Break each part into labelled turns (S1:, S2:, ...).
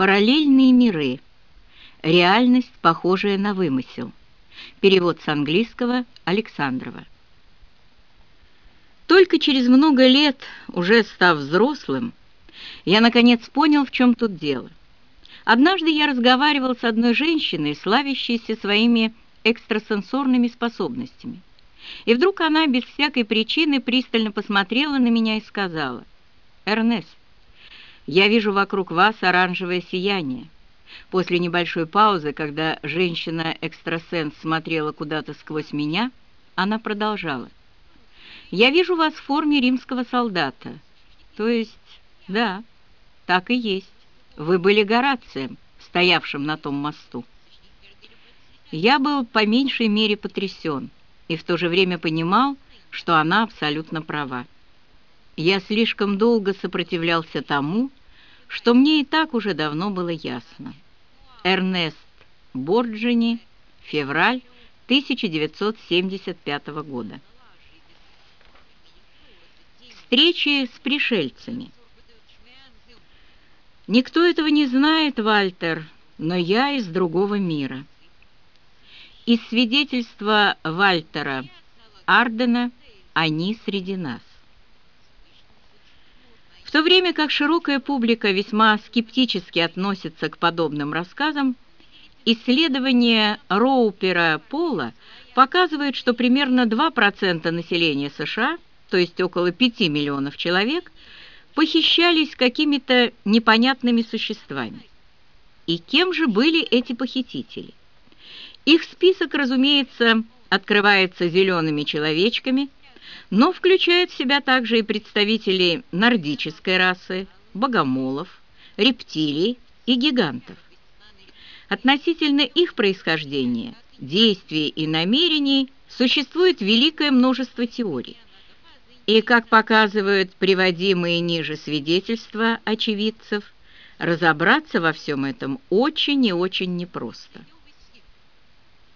S1: Параллельные миры. Реальность, похожая на вымысел. Перевод с английского Александрова. Только через много лет, уже став взрослым, я наконец понял, в чем тут дело. Однажды я разговаривал с одной женщиной, славящейся своими экстрасенсорными способностями. И вдруг она без всякой причины пристально посмотрела на меня и сказала, «Эрнест, я вижу вокруг вас оранжевое сияние». После небольшой паузы, когда женщина-экстрасенс смотрела куда-то сквозь меня, она продолжала. «Я вижу вас в форме римского солдата. То есть, да, так и есть. Вы были Горацием, стоявшим на том мосту». Я был по меньшей мере потрясен и в то же время понимал, что она абсолютно права. Я слишком долго сопротивлялся тому, что мне и так уже давно было ясно. Эрнест Борджини, февраль 1975 года. Встречи с пришельцами. Никто этого не знает, Вальтер, но я из другого мира. Из свидетельства Вальтера Ардена они среди нас. В то время как широкая публика весьма скептически относится к подобным рассказам, исследование Роупера Пола показывает, что примерно 2% населения США, то есть около 5 миллионов человек, похищались какими-то непонятными существами. И кем же были эти похитители? Их список, разумеется, открывается зелеными человечками – но включает в себя также и представителей нордической расы, богомолов, рептилий и гигантов. Относительно их происхождения, действий и намерений существует великое множество теорий. И, как показывают приводимые ниже свидетельства очевидцев, разобраться во всем этом очень и очень непросто.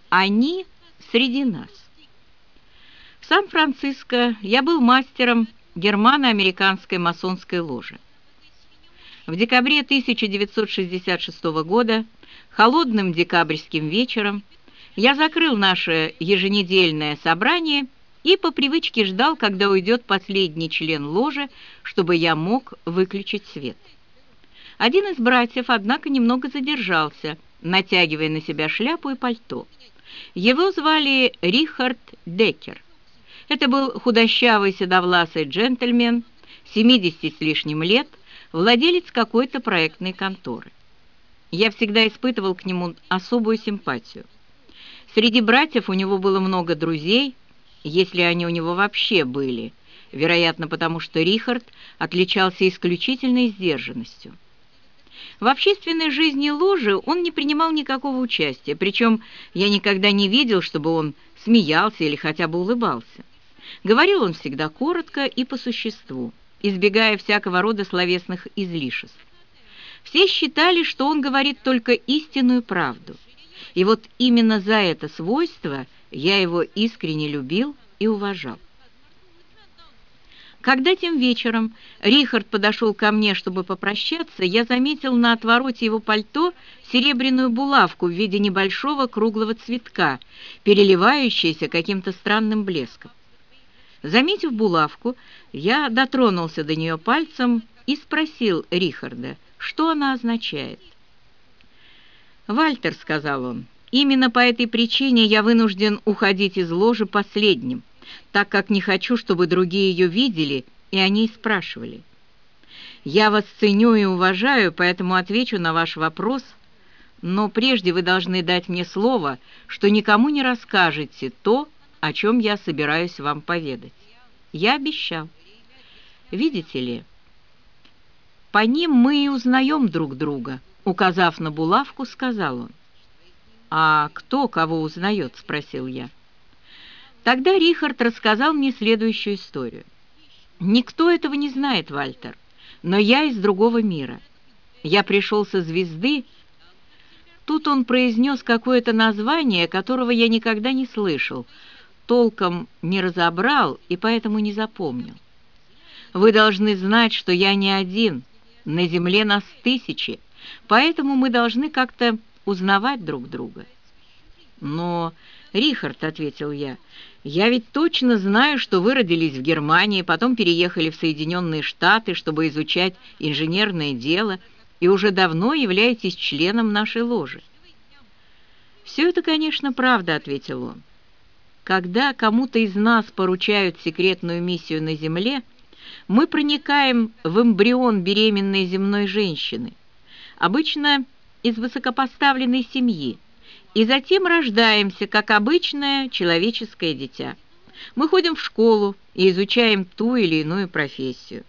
S1: Они среди нас. В Сан-Франциско я был мастером германо-американской масонской ложи. В декабре 1966 года, холодным декабрьским вечером, я закрыл наше еженедельное собрание и по привычке ждал, когда уйдет последний член ложи, чтобы я мог выключить свет. Один из братьев, однако, немного задержался, натягивая на себя шляпу и пальто. Его звали Рихард Деккер. Это был худощавый седовласый джентльмен, 70 с лишним лет, владелец какой-то проектной конторы. Я всегда испытывал к нему особую симпатию. Среди братьев у него было много друзей, если они у него вообще были, вероятно, потому что Рихард отличался исключительной сдержанностью. В общественной жизни ложи он не принимал никакого участия, причем я никогда не видел, чтобы он смеялся или хотя бы улыбался. Говорил он всегда коротко и по существу, избегая всякого рода словесных излишеств. Все считали, что он говорит только истинную правду. И вот именно за это свойство я его искренне любил и уважал. Когда тем вечером Рихард подошел ко мне, чтобы попрощаться, я заметил на отвороте его пальто серебряную булавку в виде небольшого круглого цветка, переливающейся каким-то странным блеском. Заметив булавку, я дотронулся до нее пальцем и спросил Рихарда, что она означает. «Вальтер», — сказал он, — «именно по этой причине я вынужден уходить из ложи последним, так как не хочу, чтобы другие ее видели, и они спрашивали. Я вас ценю и уважаю, поэтому отвечу на ваш вопрос, но прежде вы должны дать мне слово, что никому не расскажете то, о чем я собираюсь вам поведать. Я обещал. Видите ли, по ним мы и узнаем друг друга, указав на булавку, сказал он. «А кто кого узнает?» — спросил я. Тогда Рихард рассказал мне следующую историю. «Никто этого не знает, Вальтер, но я из другого мира. Я пришел со звезды, Тут он произнес какое-то название, которого я никогда не слышал, толком не разобрал и поэтому не запомнил. Вы должны знать, что я не один. На земле нас тысячи, Поэтому мы должны как-то узнавать друг друга. Но, Рихард, — ответил я, — я ведь точно знаю, что вы родились в Германии, потом переехали в Соединенные Штаты, чтобы изучать инженерное дело, и уже давно являетесь членом нашей ложи. «Все это, конечно, правда», — ответил он. «Когда кому-то из нас поручают секретную миссию на Земле, мы проникаем в эмбрион беременной земной женщины, обычно из высокопоставленной семьи, и затем рождаемся, как обычное человеческое дитя. Мы ходим в школу и изучаем ту или иную профессию.